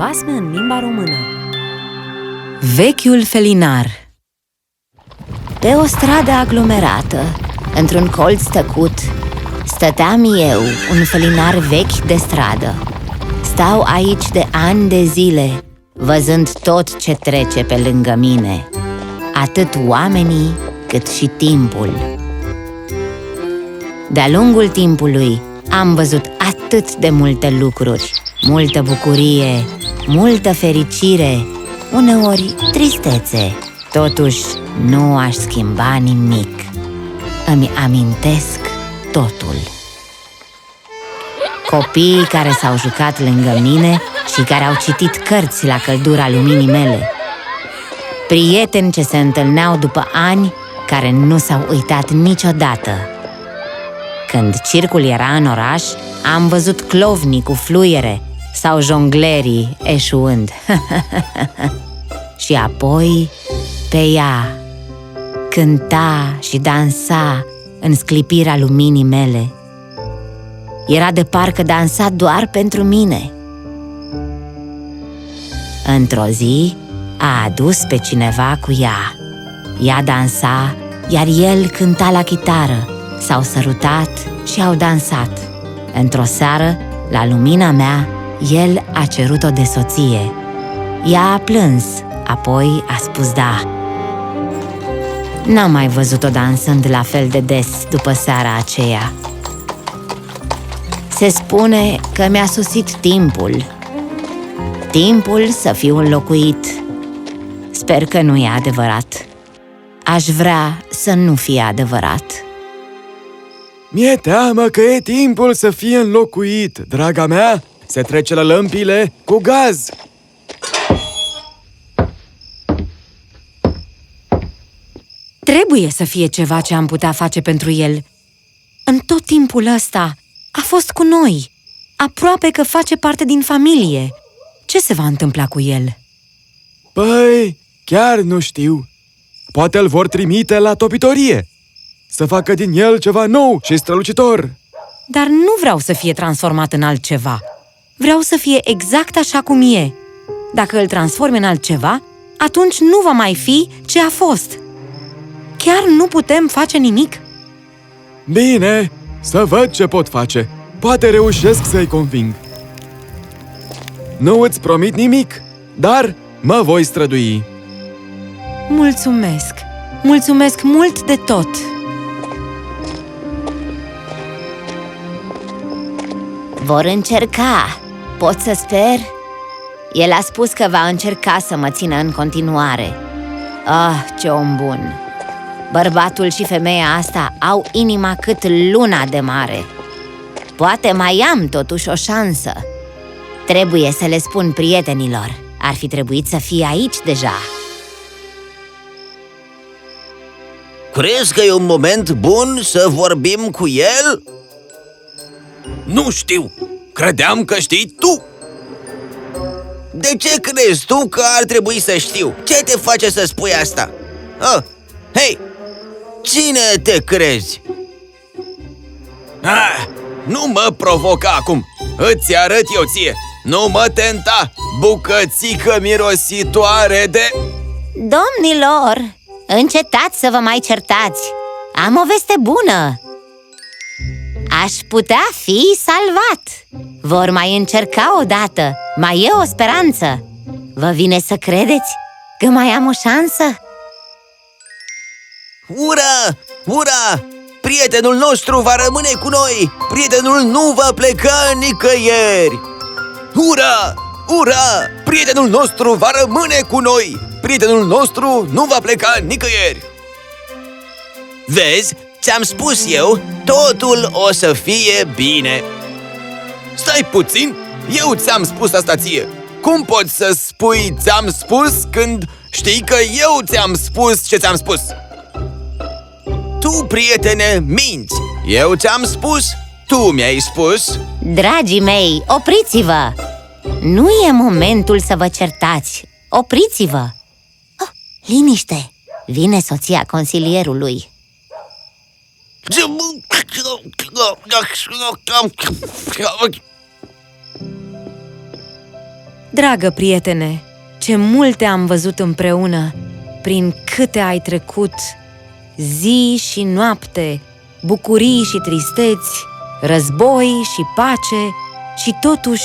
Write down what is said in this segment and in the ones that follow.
basme în limba română Vechiul felinar Pe o stradă aglomerată, într-un colț tăcut, stăteam eu, un felinar vechi de stradă. Stau aici de ani de zile, văzând tot ce trece pe lângă mine, atât oamenii cât și timpul. De-a lungul timpului am văzut atât de multe lucruri, multă bucurie, multă fericire, uneori tristețe. Totuși, nu aș schimba nimic. Îmi amintesc totul. Copiii care s-au jucat lângă mine și care au citit cărți la căldura luminii mele. Prieteni ce se întâlneau după ani care nu s-au uitat niciodată. Când circul era în oraș, am văzut clovnii cu fluiere sau jonglerii eșuând. și apoi pe ea cânta și dansa în sclipirea luminii mele. Era de parcă dansa doar pentru mine. Într-o zi a adus pe cineva cu ea. Ea dansa, iar el cânta la chitară. S-au sărutat și au dansat. Într-o seară, la lumina mea, el a cerut-o de soție. Ea a plâns, apoi a spus da. N-am mai văzut-o dansând la fel de des după seara aceea. Se spune că mi-a sosit timpul. Timpul să fiu înlocuit. Sper că nu e adevărat. Aș vrea să nu fie adevărat. Mi-e teamă că e timpul să fie înlocuit, draga mea! Se trece la lămpile cu gaz! Trebuie să fie ceva ce am putea face pentru el. În tot timpul ăsta a fost cu noi. Aproape că face parte din familie. Ce se va întâmpla cu el? Păi, chiar nu știu. Poate îl vor trimite la topitorie. Să facă din el ceva nou și strălucitor. Dar nu vreau să fie transformat în altceva. Vreau să fie exact așa cum e. Dacă îl transforme în altceva, atunci nu va mai fi ce a fost. Chiar nu putem face nimic? Bine, să văd ce pot face. Poate reușesc să-i conving. Nu îți promit nimic, dar mă voi strădui. Mulțumesc! Mulțumesc mult de tot! Vor încerca, pot să sper? El a spus că va încerca să mă țină în continuare. Ah, ce om bun! Bărbatul și femeia asta au inima cât luna de mare. Poate mai am totuși o șansă. Trebuie să le spun prietenilor. Ar fi trebuit să fie aici deja. Crezi că e un moment bun să vorbim cu el? Nu știu! Credeam că știi tu! De ce crezi tu că ar trebui să știu? Ce te face să spui asta? Oh, hei, Cine te crezi? Ah, nu mă provoca acum! Îți arăt eu ție! Nu mă tenta, bucățică mirositoare de... Domnilor, încetați să vă mai certați! Am o veste bună! Aș putea fi salvat! Vor mai încerca o dată, mai e o speranță! Vă vine să credeți că mai am o șansă? Ura! Ura! Prietenul nostru va rămâne cu noi! Prietenul nu va pleca nicăieri! Ura! Ura! Prietenul nostru va rămâne cu noi! Prietenul nostru nu va pleca nicăieri! Vezi? Ți-am spus eu, totul o să fie bine! Stai puțin! Eu ți-am spus asta ție! Cum poți să spui ți-am spus când știi că eu ți-am spus ce ți-am spus? Tu, prietene, minți! Eu ți-am spus, tu mi-ai spus Dragii mei, opriți-vă! Nu e momentul să vă certați! Opriți-vă! Oh, liniște! Vine soția consilierului Dragă prietene, ce multe am văzut împreună, prin câte ai trecut, zi și noapte, bucurii și tristeți, război și pace și totuși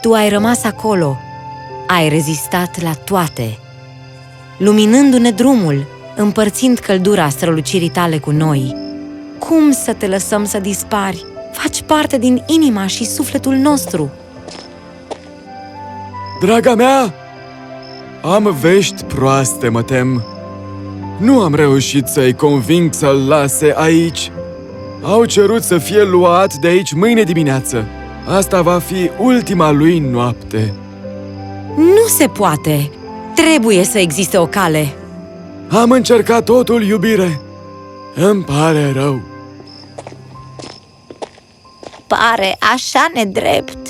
tu ai rămas acolo, ai rezistat la toate, luminându-ne drumul, împărțind căldura strălucirii tale cu noi. Cum să te lăsăm să dispari? Faci parte din inima și sufletul nostru. Draga mea, am vești proaste, mă tem. Nu am reușit să-i conving să-l lase aici. Au cerut să fie luat de aici mâine dimineață. Asta va fi ultima lui noapte. Nu se poate! Trebuie să existe o cale! Am încercat totul, iubire. Îmi pare rău. Pare așa nedrept.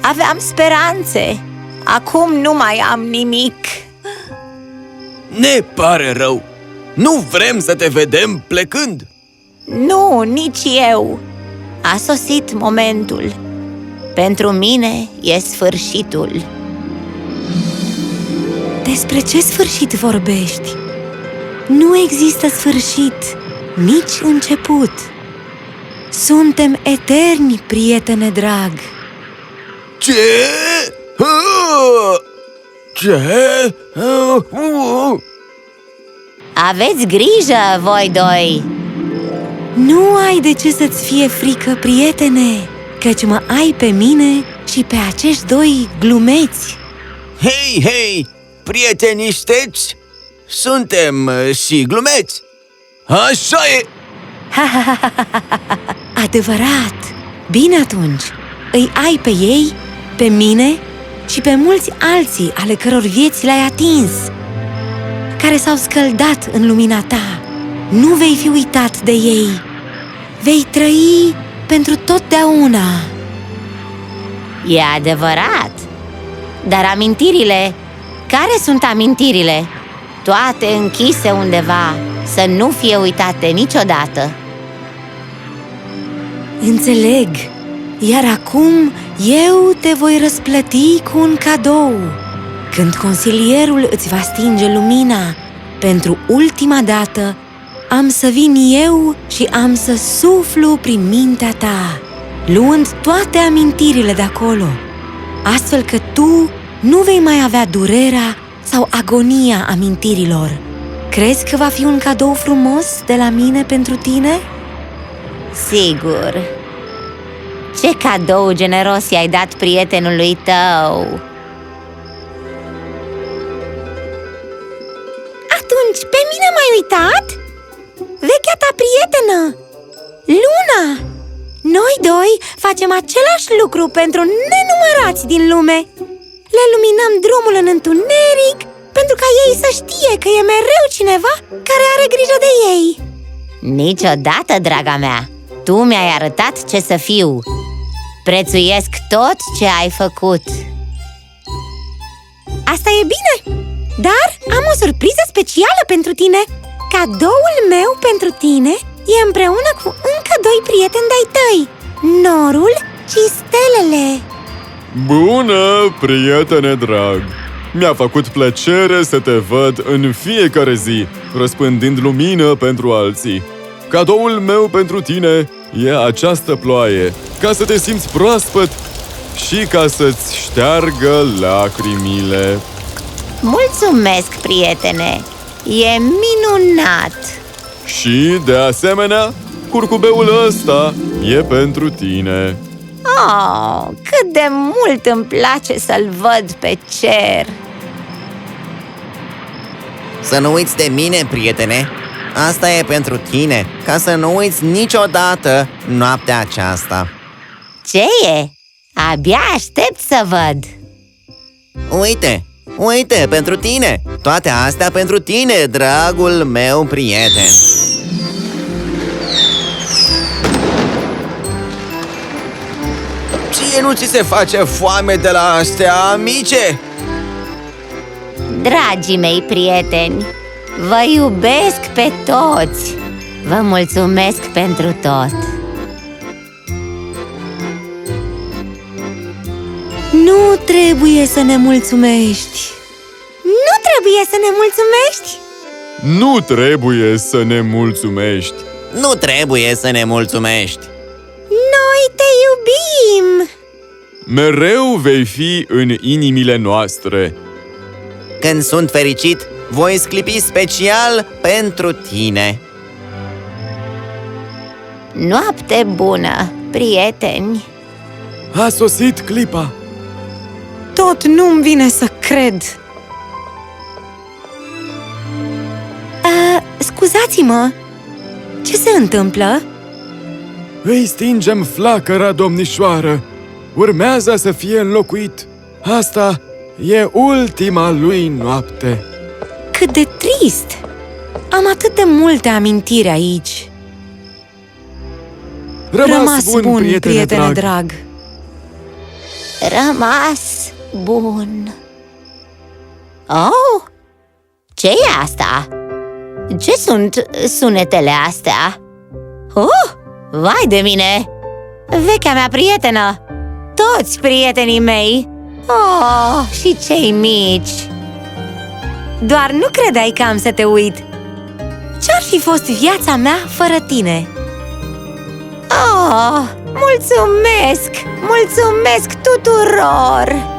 Aveam speranțe. Acum nu mai am nimic. Ne pare rău! Nu vrem să te vedem plecând! Nu, nici eu. A sosit momentul. Pentru mine e sfârșitul. Despre ce sfârșit vorbești? Nu există sfârșit, nici început. Suntem eterni, prietene drag. Ce? Ah! Ce? Ah, uh! Aveți grijă, voi doi! Nu ai de ce să-ți fie frică, prietene, căci mă ai pe mine și pe acești doi glumeți. Hei, hei! Prieteni șteți? Suntem uh, și glumeți! Așa e! Adevărat! Bine atunci, îi ai pe ei, pe mine și pe mulți alții ale căror vieți le-ai atins, care s-au scăldat în lumina ta. Nu vei fi uitat de ei. Vei trăi pentru totdeauna. E adevărat. Dar amintirile, care sunt amintirile? Toate închise undeva, să nu fie uitate niciodată. Înțeleg, iar acum eu te voi răsplăti cu un cadou. Când consilierul îți va stinge lumina, pentru ultima dată, am să vin eu și am să suflu prin mintea ta, luând toate amintirile de acolo, astfel că tu nu vei mai avea durerea sau agonia amintirilor. Crezi că va fi un cadou frumos de la mine pentru tine? Sigur. Ce cadou generos i-ai dat prietenului tău! Atunci, pe mine m-ai uitat? Vechea ta prietenă, Luna! Noi doi facem același lucru pentru nenumărați din lume. Le luminăm drumul în întuneric pentru ca ei să știe că e mereu cineva care are grijă de ei. Niciodată, draga mea! Tu mi-ai arătat ce să fiu! Prețuiesc tot ce ai făcut! Asta e bine, dar am o surpriză specială pentru tine. Cadoul meu pentru tine e împreună cu încă doi prieteni de-ai tăi, Norul și Stelele. Bună, prietene drag! Mi-a făcut plăcere să te văd în fiecare zi, răspândind lumină pentru alții. Cadoul meu pentru tine e această ploaie, ca să te simți proaspăt și ca să-ți șteargă lacrimile. Mulțumesc, prietene! E minunat! Și, de asemenea, curcubeul ăsta e pentru tine. Oh, cât de mult îmi place să-l văd pe cer! Să nu uiți de mine, prietene! Asta e pentru tine, ca să nu uiți niciodată noaptea aceasta. Ce e? Abia aștept să văd! Uite, uite, pentru tine! Toate astea pentru tine, dragul meu prieten! Ție nu ți se face foame de la astea, amice? Dragii mei prieteni, vă iubesc pe toți! Vă mulțumesc pentru tot! Nu trebuie să ne mulțumești! Nu trebuie să ne mulțumești? Nu trebuie să ne mulțumești! Nu trebuie să ne mulțumești! Noi te iubim! Mereu vei fi în inimile noastre. Când sunt fericit, voi sclipi special pentru tine. Noapte bună, prieteni! A sosit clipa! Tot nu-mi vine să cred! A, scuzați-mă! Ce se întâmplă? Îi stingem flacăra, domnișoară! Urmează să fie înlocuit! Asta e ultima lui noapte! Cât de trist! Am atât de multe amintiri aici! Rămas, bun, prietene, drag! drag! Rămas bun! Oh! ce e asta? Ce sunt sunetele astea? Oh! Vai de mine! Vechea mea prietenă! Toți prietenii mei! Oh, și cei mici! Doar nu credeai că am să te uit! Ce-ar fi fost viața mea fără tine? Oh, mulțumesc! Mulțumesc tuturor!